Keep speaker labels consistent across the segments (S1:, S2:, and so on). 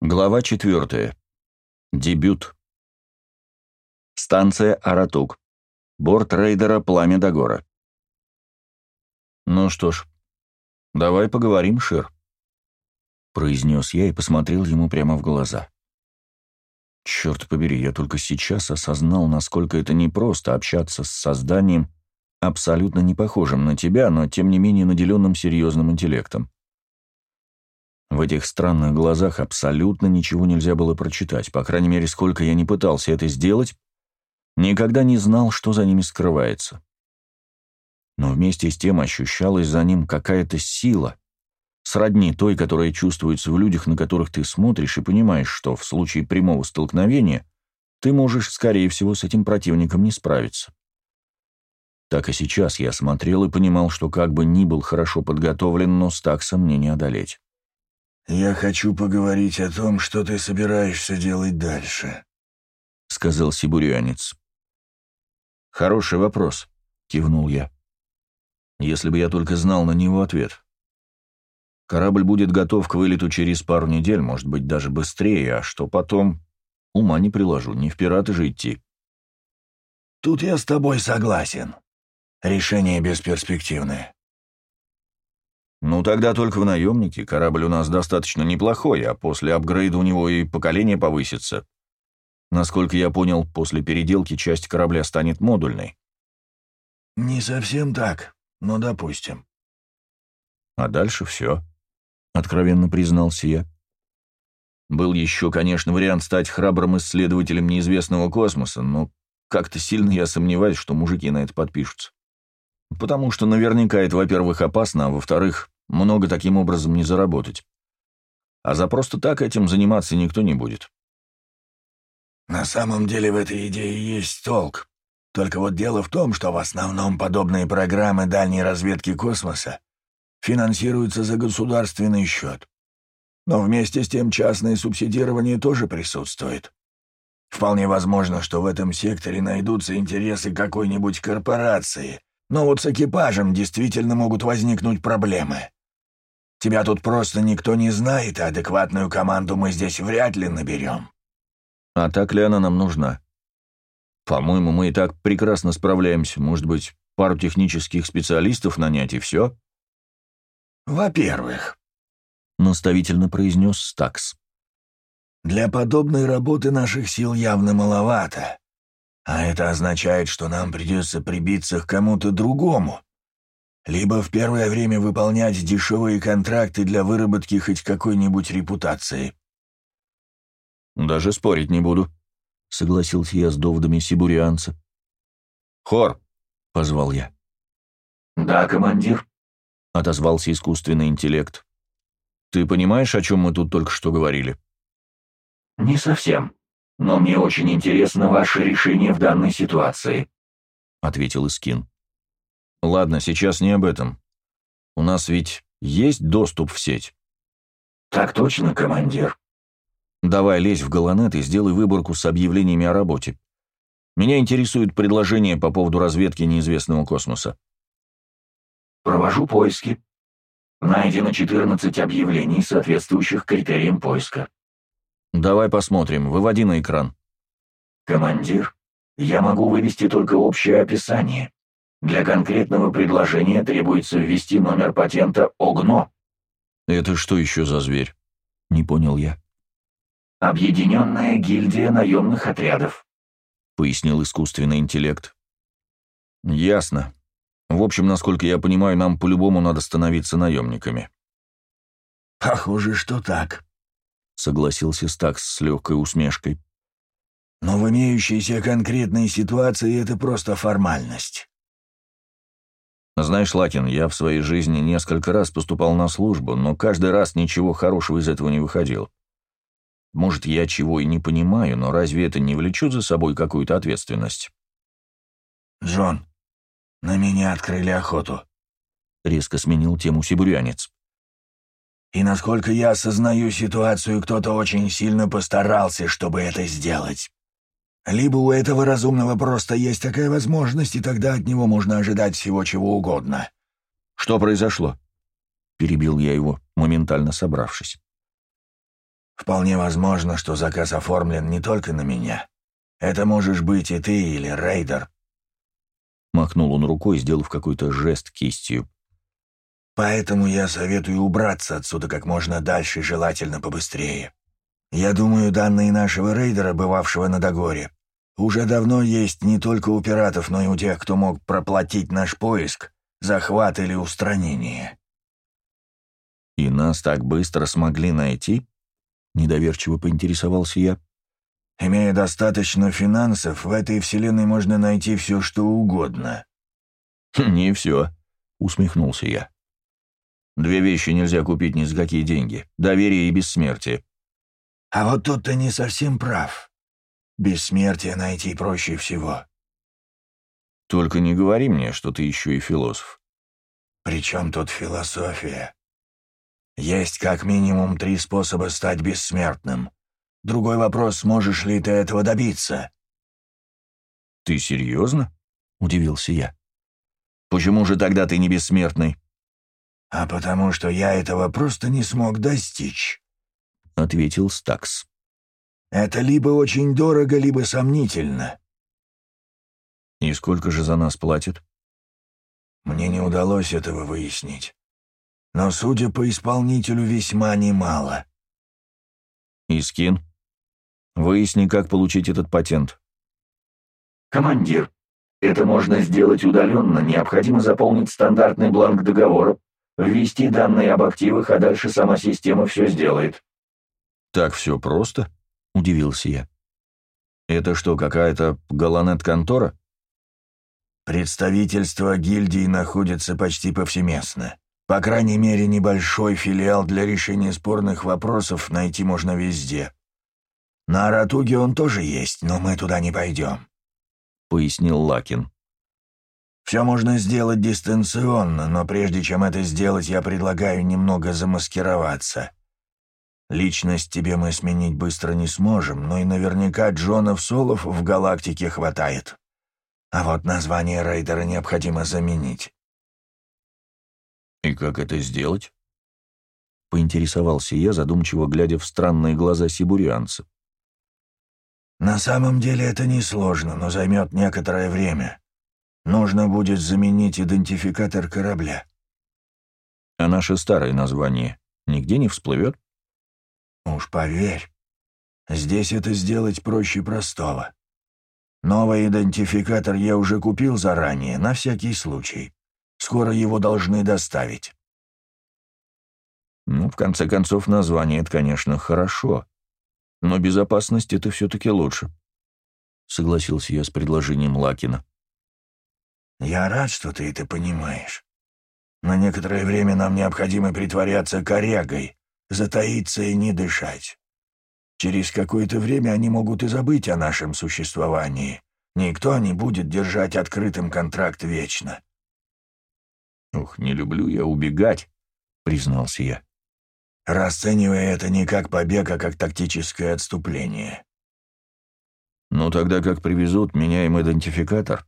S1: Глава 4. Дебют. Станция Аратук. Борт рейдера «Пламя Дагора». «Ну что ж, давай поговорим, Шир», — произнес я и посмотрел ему прямо в глаза. Черт побери, я только сейчас осознал, насколько это непросто общаться с созданием, абсолютно не похожим на тебя, но тем не менее наделенным серьезным интеллектом. В этих странных глазах абсолютно ничего нельзя было прочитать, по крайней мере, сколько я не пытался это сделать, никогда не знал, что за ними скрывается. Но вместе с тем ощущалась за ним какая-то сила, сродни той, которая чувствуется в людях, на которых ты смотришь и понимаешь, что в случае прямого столкновения ты можешь, скорее всего, с этим противником не справиться. Так и сейчас я смотрел и понимал, что как бы ни был хорошо подготовлен, но Стакса мне не одолеть.
S2: «Я хочу поговорить о том, что ты собираешься делать дальше», — сказал сибурянец.
S1: «Хороший вопрос», — кивнул я. «Если бы я только знал на него ответ. Корабль будет готов к вылету через пару недель, может быть, даже быстрее, а что потом? Ума не приложу, не в пираты же идти».
S2: «Тут я с тобой согласен. Решение бесперспективное.
S1: «Ну, тогда только в наемнике. Корабль у нас достаточно неплохой, а после апгрейда у него и поколение повысится. Насколько я понял, после переделки часть корабля станет модульной».
S2: «Не совсем так, но допустим».
S1: «А дальше все», — откровенно признался я. Был еще, конечно, вариант стать храбрым исследователем неизвестного космоса, но как-то сильно я сомневаюсь, что мужики на это подпишутся. Потому что наверняка это, во-первых, опасно, а во-вторых, много таким образом не заработать. А за просто так этим заниматься никто не будет.
S2: На самом деле в этой идее есть толк. Только вот дело в том, что в основном подобные программы дальней разведки космоса финансируются за государственный счет. Но вместе с тем частное субсидирование тоже присутствует. Вполне возможно, что в этом секторе найдутся интересы какой-нибудь корпорации, но вот с экипажем действительно могут возникнуть проблемы. Тебя тут просто никто не знает, а адекватную команду мы здесь вряд ли наберем».
S1: «А так ли она нам нужна?» «По-моему, мы и так прекрасно справляемся. Может быть, пару технических специалистов нанять и все?»
S2: «Во-первых», —
S1: наставительно произнес Стакс, —
S2: «для подобной работы наших сил явно маловато. А это означает, что нам придется прибиться к кому-то другому. Либо в первое время выполнять дешевые контракты для выработки хоть какой-нибудь репутации.
S1: «Даже спорить не буду», — согласился я с доводами сибурианца. «Хор», — позвал я.
S2: «Да, командир», —
S1: отозвался искусственный интеллект. «Ты понимаешь, о чем мы тут только что говорили?»
S2: «Не совсем», но мне очень интересно ваше решение в данной ситуации», —
S1: ответил Искин. «Ладно, сейчас не об этом. У нас ведь есть доступ в сеть?»
S2: «Так точно, командир».
S1: «Давай лезь в Галанет и сделай выборку с объявлениями о работе. Меня интересует предложение по поводу разведки неизвестного космоса».
S2: «Провожу поиски. Найдено 14 объявлений, соответствующих критериям поиска».
S1: «Давай посмотрим. Выводи на экран».
S2: «Командир, я могу вывести только общее описание. Для конкретного предложения требуется ввести номер патента ОГНО».
S1: «Это что еще за зверь?» — не понял я.
S2: «Объединенная гильдия наемных отрядов», —
S1: пояснил искусственный интеллект. «Ясно. В общем, насколько я понимаю, нам по-любому надо становиться наемниками».
S2: «Похоже, что так»,
S1: согласился Стакс с легкой усмешкой.
S2: «Но в имеющейся конкретной ситуации это просто формальность».
S1: «Знаешь, Лакин, я в своей жизни несколько раз поступал на службу, но каждый раз ничего хорошего из этого не выходил. Может, я чего и не понимаю, но разве это не влечет за собой какую-то ответственность?»
S2: «Джон, на меня открыли охоту», — резко сменил тему сибурянец. И насколько я осознаю ситуацию, кто-то очень сильно постарался, чтобы это сделать. Либо у этого разумного просто есть такая возможность, и тогда от него можно ожидать всего чего угодно.
S1: Что произошло? Перебил я его, моментально собравшись.
S2: Вполне возможно, что заказ оформлен не только на меня. Это можешь быть и ты или Рейдер.
S1: Махнул он рукой, сделав какой-то жест кистью.
S2: Поэтому я советую убраться отсюда как можно дальше желательно побыстрее. Я думаю, данные нашего рейдера, бывавшего на Дагоре, уже давно есть не только у пиратов, но и у тех, кто мог проплатить наш поиск, захват или устранение.
S1: «И нас так быстро смогли найти?» — недоверчиво поинтересовался я.
S2: «Имея достаточно финансов, в этой вселенной можно найти все, что угодно».
S1: «Не все», — усмехнулся я. «Две вещи нельзя купить ни за какие деньги — доверие и бессмертие.
S2: А вот тут ты не совсем прав. Бессмертие найти проще всего.
S1: Только не говори мне, что ты еще и философ.
S2: Причем тут философия? Есть как минимум три способа стать бессмертным. Другой вопрос, сможешь ли ты этого добиться?
S1: Ты серьезно? Удивился я. Почему же тогда ты не бессмертный?
S2: А потому что я этого просто не смог достичь. — ответил Стакс. «Это либо очень дорого, либо сомнительно».
S1: «И сколько же за нас платят?»
S2: «Мне не удалось этого выяснить. Но, судя по исполнителю, весьма немало».
S1: «Искин, выясни, как получить этот патент».
S3: «Командир, это можно сделать удаленно. Необходимо заполнить стандартный бланк договора, ввести данные об активах, а дальше сама система все сделает».
S1: «Так все просто?» — удивился я. «Это что, какая-то галанет-контора?»
S2: «Представительство гильдии находится почти повсеместно. По крайней мере, небольшой филиал для решения спорных вопросов найти можно везде. На Аратуге он тоже есть, но мы туда не пойдем», — пояснил Лакин. «Все можно сделать дистанционно, но прежде чем это сделать, я предлагаю немного замаскироваться». Личность тебе мы сменить быстро не сможем, но и наверняка Джонов Солов в галактике хватает. А вот название рейдера необходимо заменить.
S1: «И как это сделать?» — поинтересовался я, задумчиво глядя в странные глаза сибурианца.
S2: «На самом деле это несложно, но займет некоторое время. Нужно будет заменить идентификатор корабля».
S1: «А наше старое название нигде не всплывет?»
S2: Уж поверь, здесь это сделать проще простого. Новый идентификатор я уже купил заранее, на всякий случай. Скоро его должны доставить.
S1: Ну, в конце концов, название — это, конечно, хорошо. Но безопасность — это все-таки лучше. Согласился я с предложением Лакина.
S2: Я рад, что ты это понимаешь. На некоторое время нам необходимо притворяться корягой, затаиться и не дышать. Через какое-то время они могут и забыть о нашем существовании. Никто не будет держать открытым контракт вечно.
S1: «Ух, не люблю я убегать», — признался я.
S2: Расценивая это не как побег, а как тактическое отступление.
S1: «Ну тогда как привезут, меняем идентификатор,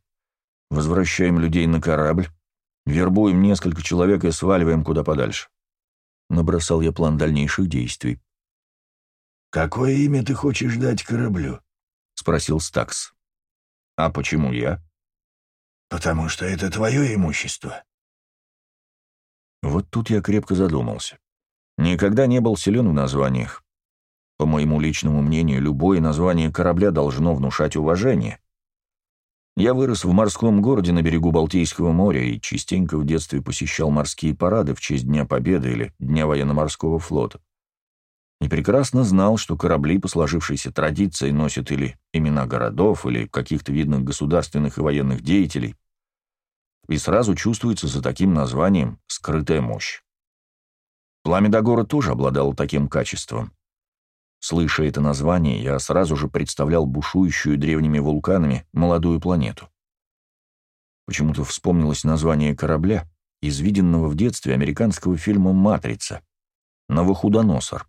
S1: возвращаем людей на корабль, вербуем несколько человек и сваливаем куда подальше. Набросал я план дальнейших действий.
S2: «Какое имя ты хочешь дать кораблю?»
S1: — спросил Стакс. «А почему я?»
S2: «Потому что это твое имущество».
S1: Вот тут я крепко задумался. Никогда не был силен в названиях. По моему личному мнению, любое название корабля должно внушать уважение. Я вырос в морском городе на берегу Балтийского моря и частенько в детстве посещал морские парады в честь Дня Победы или Дня военно-морского флота. И прекрасно знал, что корабли по сложившейся традиции носят или имена городов, или каких-то видных государственных и военных деятелей. И сразу чувствуется за таким названием скрытая мощь. Пламя Дагора тоже обладало таким качеством. Слыша это название, я сразу же представлял бушующую древними вулканами молодую планету. Почему-то вспомнилось название корабля из виденного в детстве американского фильма «Матрица» — «Новохудоносор».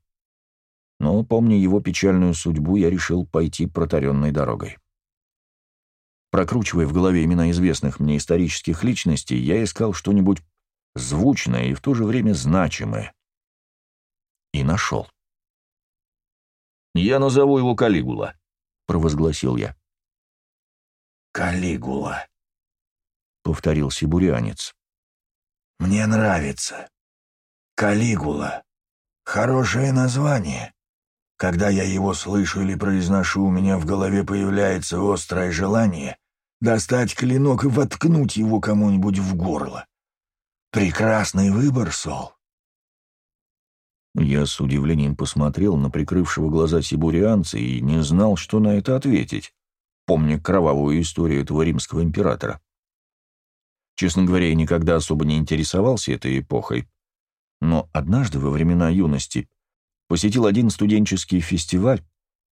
S1: Но, помня его печальную судьбу, я решил пойти протаренной дорогой. Прокручивая в голове имена известных мне исторических личностей, я искал что-нибудь звучное и в то же время значимое. И нашел. «Я назову его Калигула», — провозгласил я.
S2: «Калигула», —
S1: повторил сибурянец.
S2: «Мне нравится. Калигула. Хорошее название. Когда я его слышу или произношу, у меня в голове появляется острое желание достать клинок и воткнуть его кому-нибудь в горло. Прекрасный выбор, Сол.
S1: Я с удивлением посмотрел на прикрывшего глаза сибурианца и не знал, что на это ответить, помня кровавую историю этого римского императора. Честно говоря, я никогда особо не интересовался этой эпохой, но однажды во времена юности посетил один студенческий фестиваль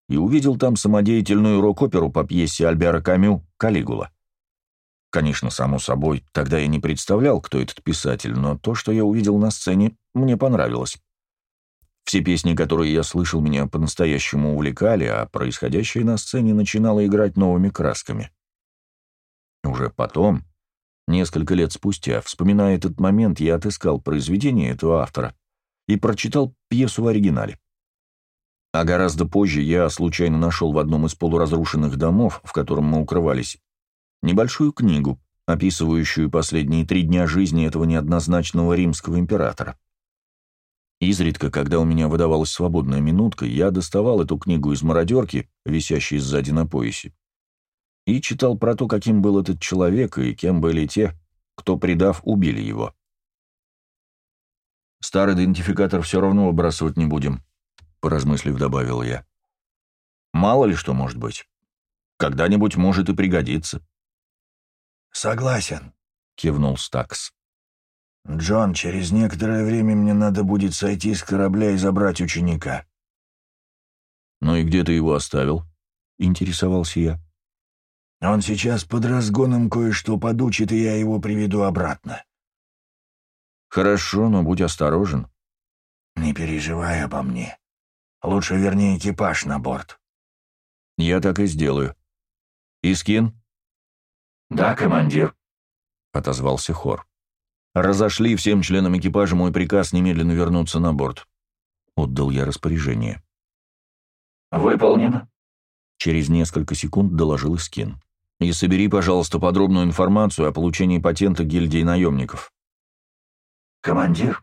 S1: и увидел там самодеятельную рок-оперу по пьесе Альбера Камю «Калигула». Конечно, само собой, тогда я не представлял, кто этот писатель, но то, что я увидел на сцене, мне понравилось. Все песни, которые я слышал, меня по-настоящему увлекали, а происходящее на сцене начинало играть новыми красками. Уже потом, несколько лет спустя, вспоминая этот момент, я отыскал произведение этого автора и прочитал пьесу в оригинале. А гораздо позже я случайно нашел в одном из полуразрушенных домов, в котором мы укрывались, небольшую книгу, описывающую последние три дня жизни этого неоднозначного римского императора. Изредка, когда у меня выдавалась свободная минутка, я доставал эту книгу из мародерки, висящей сзади на поясе, и читал про то, каким был этот человек и кем были те, кто, предав, убили его. «Старый идентификатор все равно выбрасывать не будем», — поразмыслив, добавил я. «Мало ли что может быть. Когда-нибудь может и пригодиться».
S2: «Согласен», —
S1: кивнул Стакс.
S2: «Джон, через некоторое время мне надо будет сойти с корабля и забрать ученика».
S1: «Ну и где ты его оставил?» — интересовался я.
S2: «Он сейчас под разгоном кое-что подучит, и я его приведу обратно».
S1: «Хорошо, но будь осторожен».
S2: «Не переживай обо мне. Лучше верни экипаж на борт».
S1: «Я так и сделаю. Искин?»
S3: «Да, командир», —
S1: отозвался Хор. «Разошли всем членам экипажа мой приказ немедленно вернуться на борт». Отдал я распоряжение.
S3: «Выполнено», —
S1: через несколько секунд доложил Искин. «И собери, пожалуйста, подробную информацию о получении патента гильдии наемников».
S3: «Командир,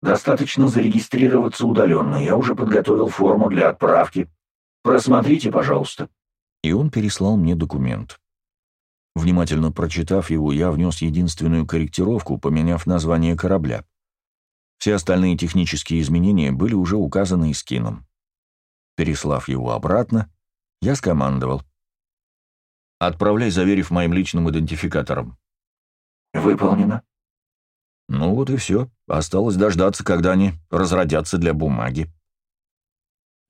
S3: достаточно зарегистрироваться удаленно. Я уже подготовил форму для отправки. Просмотрите, пожалуйста».
S1: И он переслал мне документ. Внимательно прочитав его, я внес единственную корректировку, поменяв название корабля. Все остальные технические изменения были уже указаны Искином. Переслав его обратно, я скомандовал. «Отправляй, заверив моим личным идентификатором».
S3: «Выполнено».
S1: Ну вот и все. Осталось дождаться, когда они разродятся для бумаги.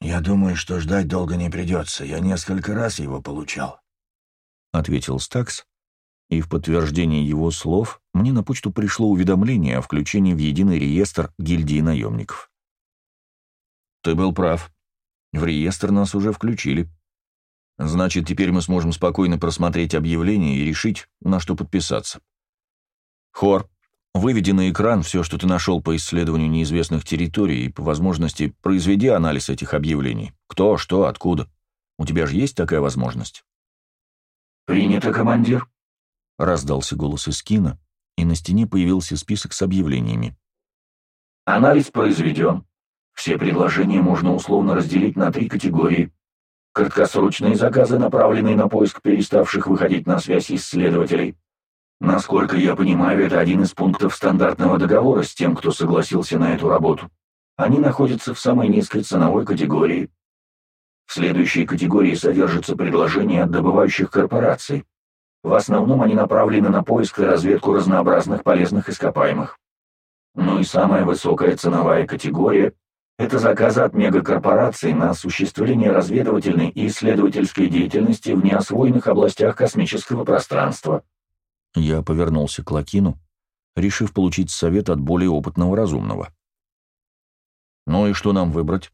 S2: «Я думаю, что ждать долго не придется. Я несколько раз его получал».
S1: — ответил Стакс, и в подтверждение его слов мне на почту пришло уведомление о включении в единый реестр гильдии наемников. «Ты был прав. В реестр нас уже включили. Значит, теперь мы сможем спокойно просмотреть объявление и решить, на что подписаться. Хор, выведи на экран все, что ты нашел по исследованию неизвестных территорий, и, по возможности, произведи анализ этих объявлений. Кто, что, откуда. У тебя же есть такая возможность?»
S3: «Принято, командир», —
S1: раздался голос из кино, и на стене появился список с объявлениями.
S3: «Анализ произведен. Все предложения можно условно разделить на три категории. Краткосрочные заказы, направленные на поиск переставших выходить на связь исследователей. Насколько я понимаю, это один из пунктов стандартного договора с тем, кто согласился на эту работу. Они находятся в самой низкой ценовой категории. В следующей категории содержатся предложения от добывающих корпораций. В основном они направлены на поиск и разведку разнообразных полезных ископаемых. Ну и самая высокая ценовая категория – это заказы от мегакорпораций на осуществление разведывательной и исследовательской деятельности в неосвоенных областях космического пространства.
S1: Я повернулся к Лакину, решив получить совет от более опытного разумного. «Ну и что нам выбрать?»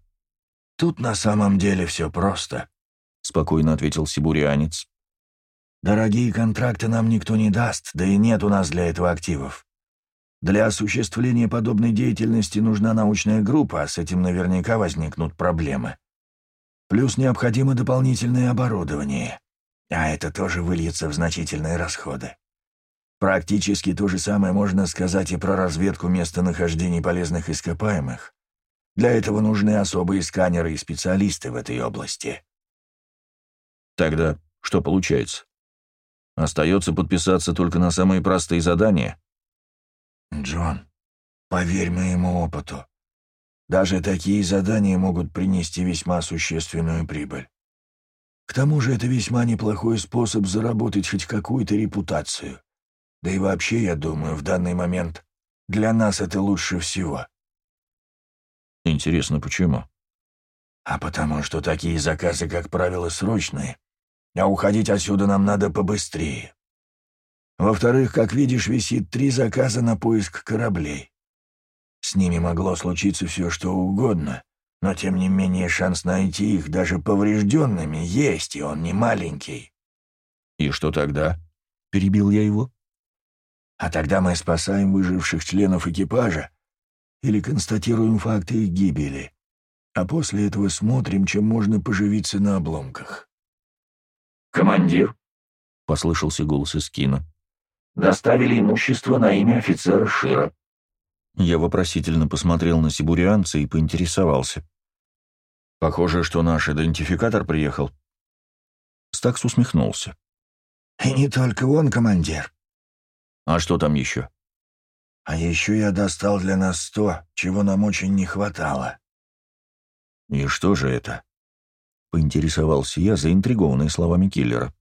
S2: «Тут на самом деле все просто», —
S1: спокойно ответил сибурианец.
S2: «Дорогие контракты нам никто не даст, да и нет у нас для этого активов. Для осуществления подобной деятельности нужна научная группа, а с этим наверняка возникнут проблемы. Плюс необходимо дополнительное оборудование. А это тоже выльется в значительные расходы. Практически то же самое можно сказать и про разведку местонахождений полезных ископаемых. Для этого нужны особые сканеры и специалисты в этой области.
S1: Тогда что получается? Остается подписаться только на самые простые задания?
S2: Джон, поверь моему опыту. Даже такие задания могут принести весьма существенную прибыль. К тому же это весьма неплохой способ заработать хоть какую-то репутацию. Да и вообще, я думаю, в данный момент для нас это лучше всего.
S1: Интересно, почему?
S2: А потому что такие заказы, как правило, срочные, а уходить отсюда нам надо побыстрее. Во-вторых, как видишь, висит три заказа на поиск кораблей. С ними могло случиться все, что угодно, но тем не менее шанс найти их даже поврежденными есть, и он не маленький.
S1: «И что тогда?» — перебил я его.
S2: «А тогда мы спасаем выживших членов экипажа или констатируем факты их гибели, а после этого смотрим, чем можно поживиться на обломках».
S3: «Командир», —
S1: послышался голос из кино, —
S3: «доставили имущество на имя офицера Шира».
S1: Я вопросительно посмотрел на сибурианца и поинтересовался. «Похоже, что наш идентификатор приехал». Стакс усмехнулся.
S2: «И не только он, командир».
S1: «А что там еще?»
S2: «А еще я достал для нас то, чего нам очень не хватало».
S1: «И что же это?» — поинтересовался я, заинтригованный словами киллера.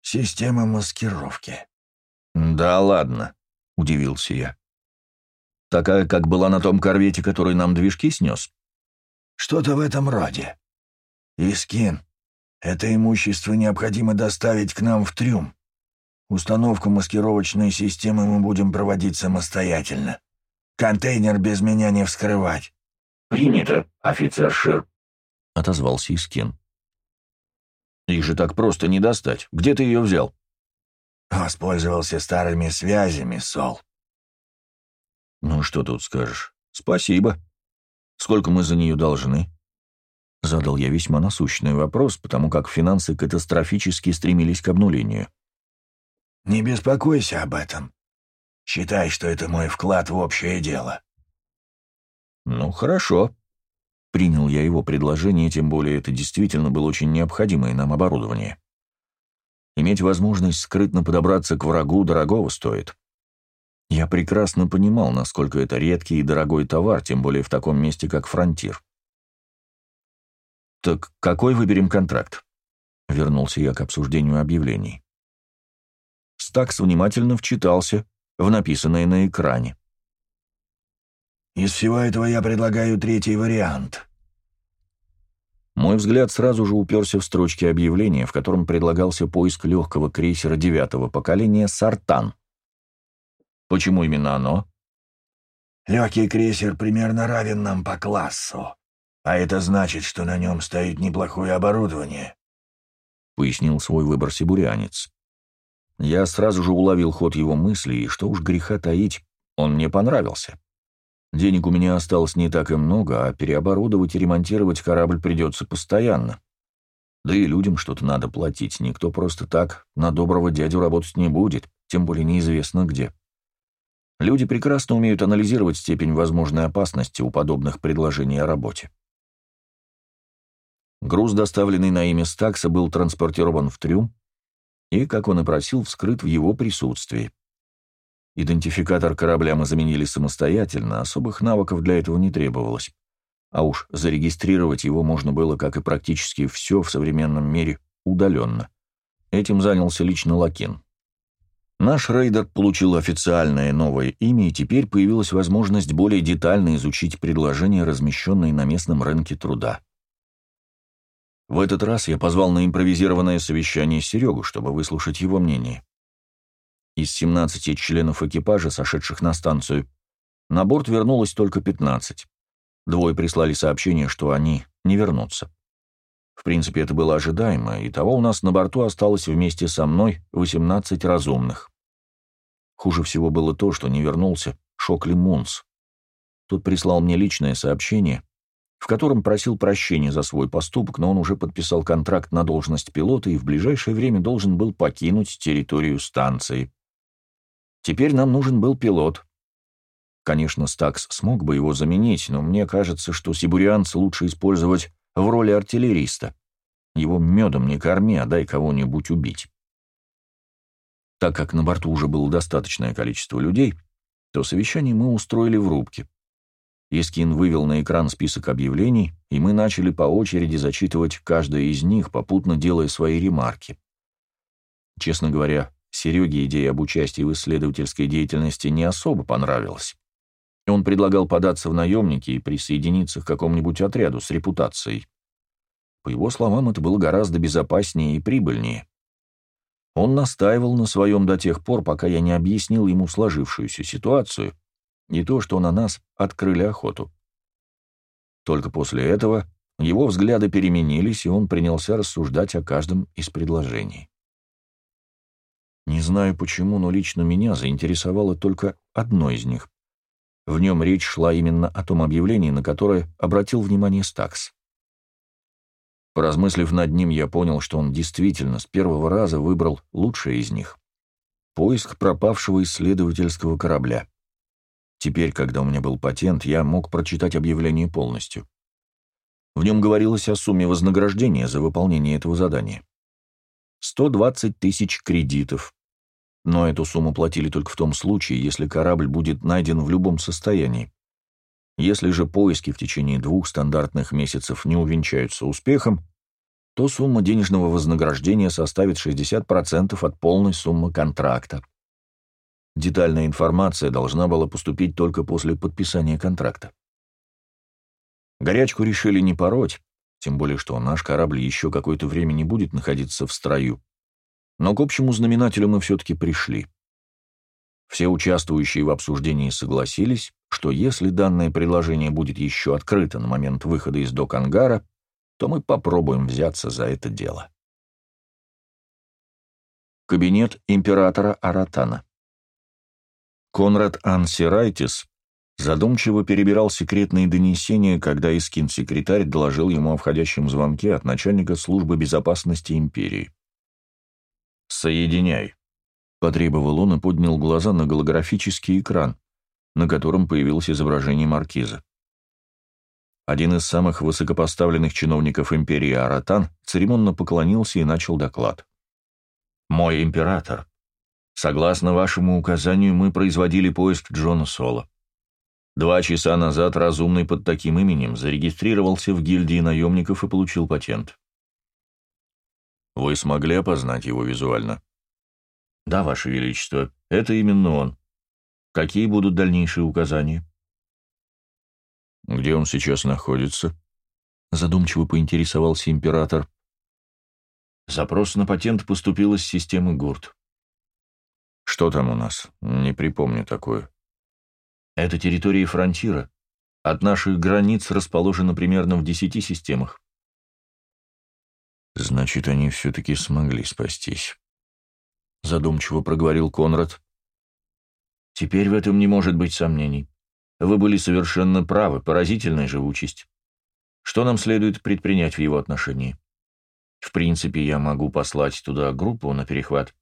S2: «Система маскировки».
S1: «Да ладно», — удивился я. Такая, как была на том корвете, который нам движки снес?
S2: Что-то в этом роде. Искин, это имущество необходимо доставить к нам в трюм. Установку маскировочной системы мы будем проводить самостоятельно. Контейнер без меня не вскрывать.
S3: «Принято, офицер Шир», —
S1: отозвался Искин. «Их же так просто не достать. Где ты ее взял?»
S2: Воспользовался старыми связями, Сол.
S1: «Ну, что тут скажешь? Спасибо. Сколько мы за нее должны?» Задал я весьма насущный вопрос, потому как финансы катастрофически стремились к обнулению.
S2: «Не беспокойся об этом. Считай, что это мой вклад в общее дело».
S1: «Ну, хорошо». Принял я его предложение, тем более это действительно было очень необходимое нам оборудование. Иметь возможность скрытно подобраться к врагу дорогого стоит. Я прекрасно понимал, насколько это редкий и дорогой товар, тем более в таком месте, как Фронтир. «Так какой выберем контракт?» — вернулся я к обсуждению объявлений. Стакс внимательно вчитался в написанное на экране.
S2: «Из всего этого я предлагаю третий вариант».
S1: Мой взгляд сразу же уперся в строчки объявления, в котором предлагался поиск легкого крейсера девятого поколения «Сартан», Почему именно оно?
S2: Легкий крейсер примерно равен нам по классу, а это значит, что на нем стоит неплохое оборудование», —
S1: пояснил свой выбор сибурянец. Я сразу же уловил ход его мыслей, и что уж греха таить, он мне понравился. Денег у меня осталось не так и много, а переоборудовать и ремонтировать корабль придется постоянно. Да и людям что-то надо платить, никто просто так на доброго дядю работать не будет, тем более неизвестно где. Люди прекрасно умеют анализировать степень возможной опасности у подобных предложений о работе. Груз, доставленный на имя Стакса, был транспортирован в трюм и, как он и просил, вскрыт в его присутствии. Идентификатор корабля мы заменили самостоятельно, особых навыков для этого не требовалось. А уж зарегистрировать его можно было, как и практически все в современном мире, удаленно. Этим занялся лично Лакин. Наш рейдер получил официальное новое имя, и теперь появилась возможность более детально изучить предложения, размещенные на местном рынке труда. В этот раз я позвал на импровизированное совещание Серегу, чтобы выслушать его мнение. Из 17 членов экипажа, сошедших на станцию, на борт вернулось только 15. Двое прислали сообщение, что они не вернутся. В принципе, это было ожидаемо, и того у нас на борту осталось вместе со мной 18 разумных. Хуже всего было то, что не вернулся Шокли Мунс. Тут прислал мне личное сообщение, в котором просил прощения за свой поступок, но он уже подписал контракт на должность пилота и в ближайшее время должен был покинуть территорию станции. Теперь нам нужен был пилот. Конечно, Стакс смог бы его заменить, но мне кажется, что сибурианца лучше использовать в роли артиллериста. Его медом не корми, а дай кого-нибудь убить. Так как на борту уже было достаточное количество людей, то совещание мы устроили в рубке. Искин вывел на экран список объявлений, и мы начали по очереди зачитывать каждое из них, попутно делая свои ремарки. Честно говоря, Сереге идея об участии в исследовательской деятельности не особо понравилась. Он предлагал податься в наемники и присоединиться к какому-нибудь отряду с репутацией. По его словам, это было гораздо безопаснее и прибыльнее. Он настаивал на своем до тех пор, пока я не объяснил ему сложившуюся ситуацию и то, что на нас открыли охоту. Только после этого его взгляды переменились, и он принялся рассуждать о каждом из предложений. Не знаю почему, но лично меня заинтересовало только одно из них. В нем речь шла именно о том объявлении, на которое обратил внимание Стакс. Поразмыслив над ним, я понял, что он действительно с первого раза выбрал лучшее из них. Поиск пропавшего исследовательского корабля. Теперь, когда у меня был патент, я мог прочитать объявление полностью. В нем говорилось о сумме вознаграждения за выполнение этого задания. 120 тысяч кредитов. Но эту сумму платили только в том случае, если корабль будет найден в любом состоянии. Если же поиски в течение двух стандартных месяцев не увенчаются успехом, то сумма денежного вознаграждения составит 60% от полной суммы контракта. Детальная информация должна была поступить только после подписания контракта. Горячку решили не пороть, тем более что наш корабль еще какое-то время не будет находиться в строю. Но к общему знаменателю мы все-таки пришли. Все участвующие в обсуждении согласились, что если данное предложение будет еще открыто на момент выхода из док-ангара, то мы попробуем взяться за это дело. Кабинет императора Аратана Конрад Ансирайтис задумчиво перебирал секретные донесения, когда Искин-секретарь доложил ему о входящем звонке от начальника службы безопасности империи. «Соединяй», Потребовал он и поднял глаза на голографический экран, на котором появилось изображение маркиза. Один из самых высокопоставленных чиновников империи Аратан церемонно поклонился и начал доклад. «Мой император, согласно вашему указанию, мы производили поиск Джона Соло. Два часа назад разумный под таким именем зарегистрировался в гильдии наемников и получил патент. Вы смогли опознать его визуально?» «Да, Ваше Величество, это именно он. Какие будут дальнейшие указания?» «Где он сейчас находится?» Задумчиво поинтересовался император. Запрос на патент поступил из системы ГУРТ. «Что там у нас? Не припомню такое». «Это территория фронтира. От наших границ расположено примерно в десяти системах». «Значит, они все-таки смогли спастись». — задумчиво проговорил Конрад. «Теперь в этом не может быть сомнений. Вы были совершенно правы, поразительная живучесть. Что нам следует предпринять в его отношении? В принципе, я могу послать туда группу на перехват».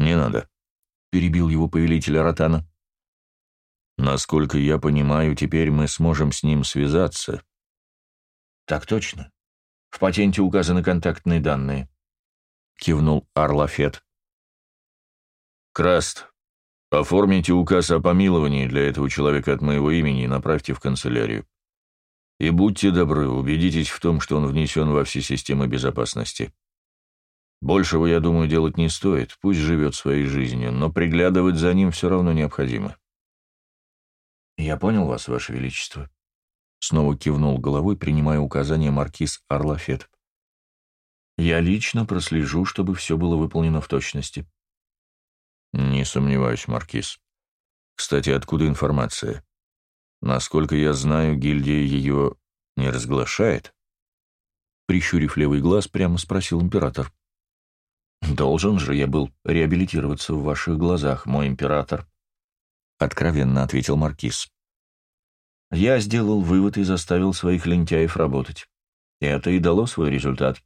S1: «Не надо», — перебил его повелитель Аратана. «Насколько я понимаю, теперь мы сможем с ним связаться». «Так точно. В патенте указаны контактные данные», — кивнул Арлафет. Краст, оформите указ о помиловании для этого человека от моего имени и направьте в канцелярию. И будьте добры, убедитесь в том, что он внесен во все системы безопасности. Большего, я думаю, делать не стоит, пусть живет своей жизнью, но приглядывать за ним все равно необходимо. «Я понял вас, Ваше Величество», — снова кивнул головой, принимая указания маркиз Арлафет. «Я лично прослежу, чтобы все было выполнено в точности». «Не сомневаюсь, Маркиз. Кстати, откуда информация? Насколько я знаю, гильдия ее не разглашает?» Прищурив левый глаз, прямо спросил император. «Должен же я был реабилитироваться в ваших глазах, мой император», — откровенно ответил Маркиз. Я сделал вывод и заставил своих лентяев работать. Это и дало свой результат.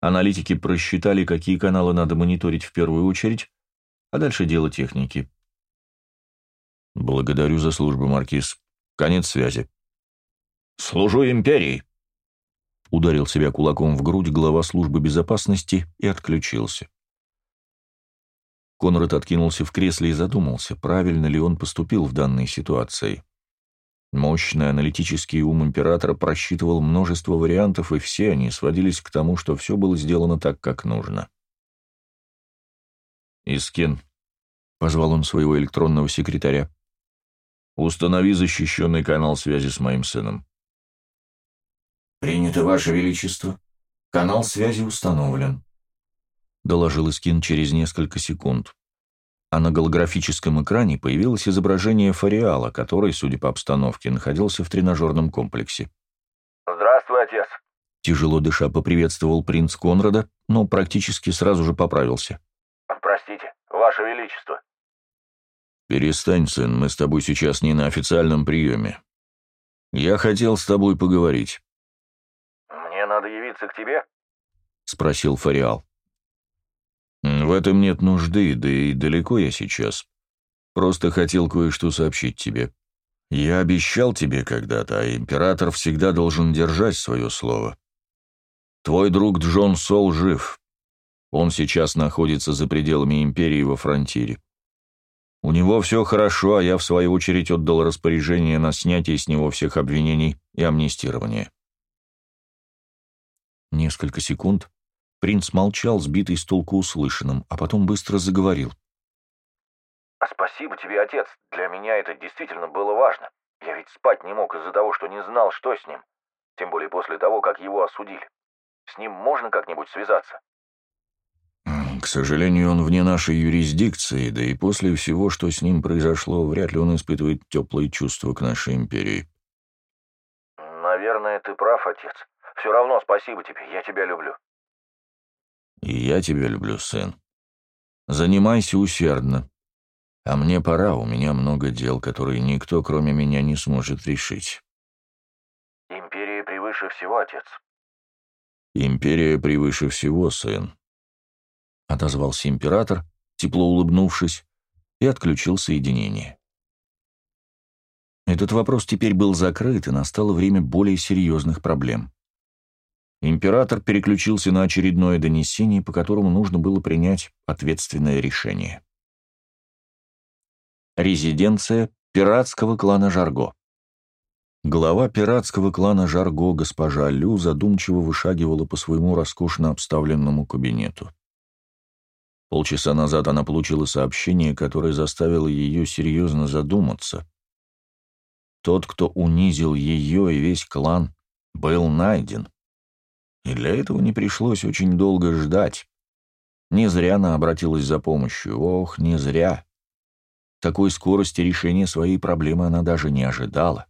S1: Аналитики просчитали, какие каналы надо мониторить в первую очередь, а дальше дело техники. «Благодарю за службу, Маркиз. Конец связи».
S3: «Служу империи!»
S1: Ударил себя кулаком в грудь глава службы безопасности и отключился. Конрад откинулся в кресле и задумался, правильно ли он поступил в данной ситуации. Мощный аналитический ум императора просчитывал множество вариантов, и все они сводились к тому, что все было сделано так, как нужно. «Искин», — позвал он своего электронного секретаря, — «установи защищенный канал связи с моим сыном».
S3: «Принято, Ваше Величество. Канал связи установлен», —
S1: доложил Искин через несколько секунд а на голографическом экране появилось изображение Фариала, который, судя по обстановке, находился в тренажерном комплексе.
S4: «Здравствуй, отец!»
S1: Тяжело дыша поприветствовал принц Конрада, но практически сразу же поправился.
S4: «Простите, ваше величество!»
S1: «Перестань, сын, мы с тобой сейчас не на официальном приеме. Я хотел с тобой поговорить».
S4: «Мне надо явиться к тебе?»
S1: — спросил Фариал. «В этом нет нужды, да и далеко я сейчас. Просто хотел кое-что сообщить тебе. Я обещал тебе когда-то, а император всегда должен держать свое слово. Твой друг Джон Сол жив. Он сейчас находится за пределами империи во фронтире. У него все хорошо, а я, в свою очередь, отдал распоряжение на снятие с него всех обвинений и амнистирование». Несколько секунд Принц молчал, сбитый с толку услышанным, а потом быстро заговорил.
S4: «Спасибо тебе, отец. Для меня это действительно было важно. Я ведь спать не мог из-за того, что не знал, что с ним. Тем более после того, как его осудили. С ним можно как-нибудь связаться?»
S1: «К сожалению, он вне нашей юрисдикции, да и после всего, что с ним произошло, вряд ли он испытывает теплые чувства к нашей империи».
S4: «Наверное, ты прав, отец. Все равно спасибо тебе, я тебя люблю».
S1: И я тебя люблю, сын. Занимайся усердно. А мне пора, у меня много дел, которые никто, кроме меня, не сможет решить.
S4: Империя превыше всего, отец.
S1: Империя превыше всего, сын. Отозвался император, тепло улыбнувшись, и отключил соединение. Этот вопрос теперь был закрыт, и настало время более серьезных проблем. Император переключился на очередное донесение, по которому нужно было принять ответственное решение. Резиденция пиратского клана Жарго. Глава пиратского клана Жарго, госпожа Лю, задумчиво вышагивала по своему роскошно обставленному кабинету. Полчаса назад она получила сообщение, которое заставило ее серьезно задуматься. Тот, кто унизил ее и весь клан, был найден. И для этого не пришлось очень долго ждать. Не зря она обратилась за помощью. Ох, не зря. Такой скорости решения своей проблемы она даже не ожидала.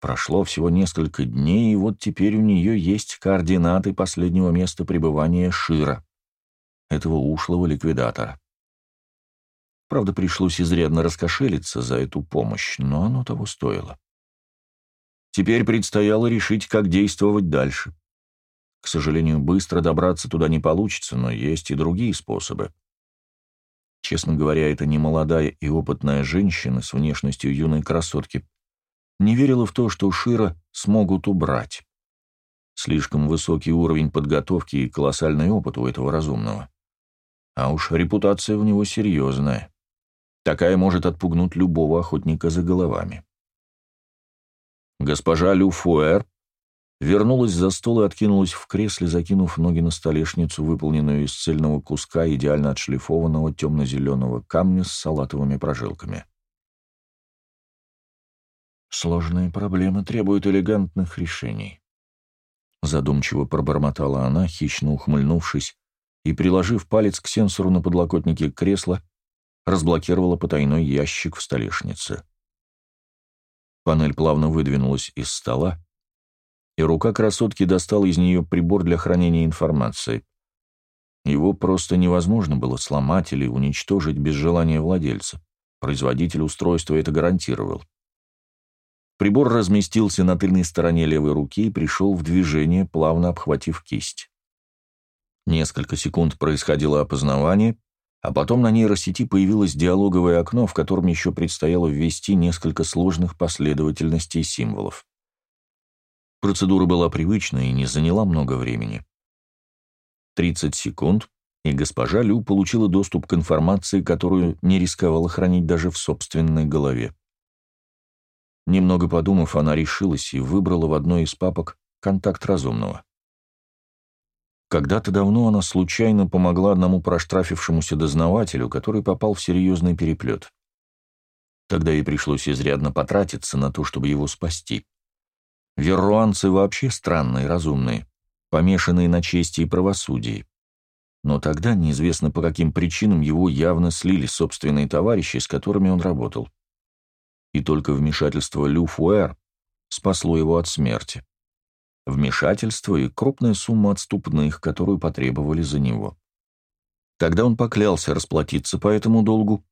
S1: Прошло всего несколько дней, и вот теперь у нее есть координаты последнего места пребывания Шира, этого ушлого ликвидатора. Правда, пришлось изрядно раскошелиться за эту помощь, но оно того стоило. Теперь предстояло решить, как действовать дальше. К сожалению, быстро добраться туда не получится, но есть и другие способы. Честно говоря, эта немолодая и опытная женщина с внешностью юной красотки не верила в то, что Шира смогут убрать. Слишком высокий уровень подготовки и колоссальный опыт у этого разумного. А уж репутация у него серьезная. Такая может отпугнуть любого охотника за головами. Госпожа Люфуэр вернулась за стол и откинулась в кресле, закинув ноги на столешницу, выполненную из цельного куска идеально отшлифованного темно-зеленого камня с салатовыми прожилками. «Сложные проблемы требуют элегантных решений», — задумчиво пробормотала она, хищно ухмыльнувшись, и, приложив палец к сенсору на подлокотнике кресла, разблокировала потайной ящик в столешнице. Панель плавно выдвинулась из стола, и рука красотки достала из нее прибор для хранения информации. Его просто невозможно было сломать или уничтожить без желания владельца. Производитель устройства это гарантировал. Прибор разместился на тыльной стороне левой руки и пришел в движение, плавно обхватив кисть. Несколько секунд происходило опознавание, а потом на нейросети появилось диалоговое окно, в котором еще предстояло ввести несколько сложных последовательностей символов. Процедура была привычной и не заняла много времени. 30 секунд, и госпожа Лю получила доступ к информации, которую не рисковала хранить даже в собственной голове. Немного подумав, она решилась и выбрала в одной из папок контакт разумного. Когда-то давно она случайно помогла одному проштрафившемуся дознавателю, который попал в серьезный переплет. Тогда ей пришлось изрядно потратиться на то, чтобы его спасти. Верруанцы вообще странные, разумные, помешанные на чести и правосудии. Но тогда неизвестно по каким причинам его явно слили собственные товарищи, с которыми он работал и только вмешательство Лю Фуэр спасло его от смерти. Вмешательство и крупная сумма отступных, которую потребовали за него. Тогда он поклялся расплатиться по этому долгу,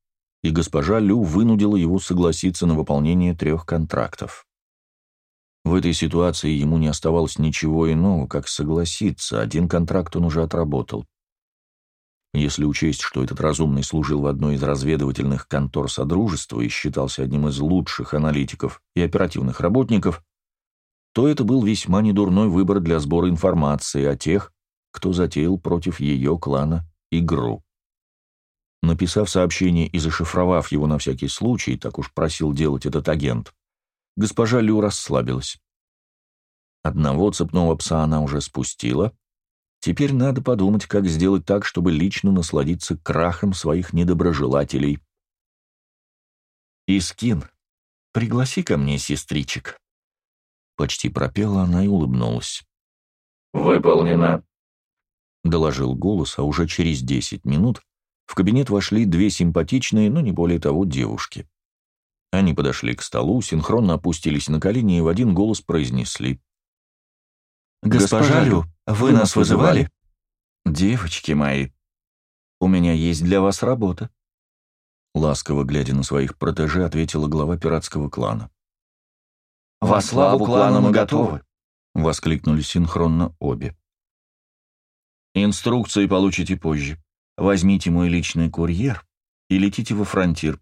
S1: и госпожа Лю вынудила его согласиться на выполнение трех контрактов. В этой ситуации ему не оставалось ничего иного, как согласиться, один контракт он уже отработал. Если учесть, что этот разумный служил в одной из разведывательных контор Содружества и считался одним из лучших аналитиков и оперативных работников, то это был весьма недурной выбор для сбора информации о тех, кто затеял против ее клана игру. Написав сообщение и зашифровав его на всякий случай, так уж просил делать этот агент, госпожа Лю расслабилась. Одного цепного пса она уже спустила, Теперь надо подумать, как сделать так, чтобы лично насладиться крахом своих недоброжелателей. «Искин, пригласи ко мне сестричек». Почти пропела она и улыбнулась.
S3: «Выполнено», —
S1: доложил голос, а уже через десять минут в кабинет вошли две симпатичные, но не более того, девушки. Они подошли к столу, синхронно опустились на колени и в один голос произнесли.
S5: «Госпожа Лю, вы нас вызывали?»
S1: «Девочки мои, у меня есть для вас работа», — ласково глядя на своих протеже, ответила глава пиратского клана.
S5: «Во славу клана мы готовы!»
S1: — воскликнули синхронно обе. «Инструкции получите позже. Возьмите мой личный курьер и летите во фронтир.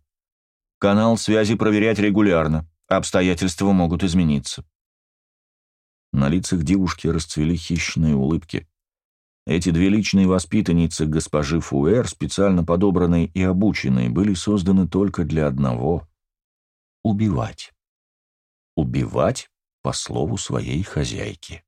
S1: Канал связи проверять регулярно, обстоятельства могут измениться». На лицах девушки расцвели хищные улыбки. Эти две личные воспитанницы госпожи Фуэр, специально подобранные и обученные, были созданы только для одного — убивать. Убивать по слову своей хозяйки.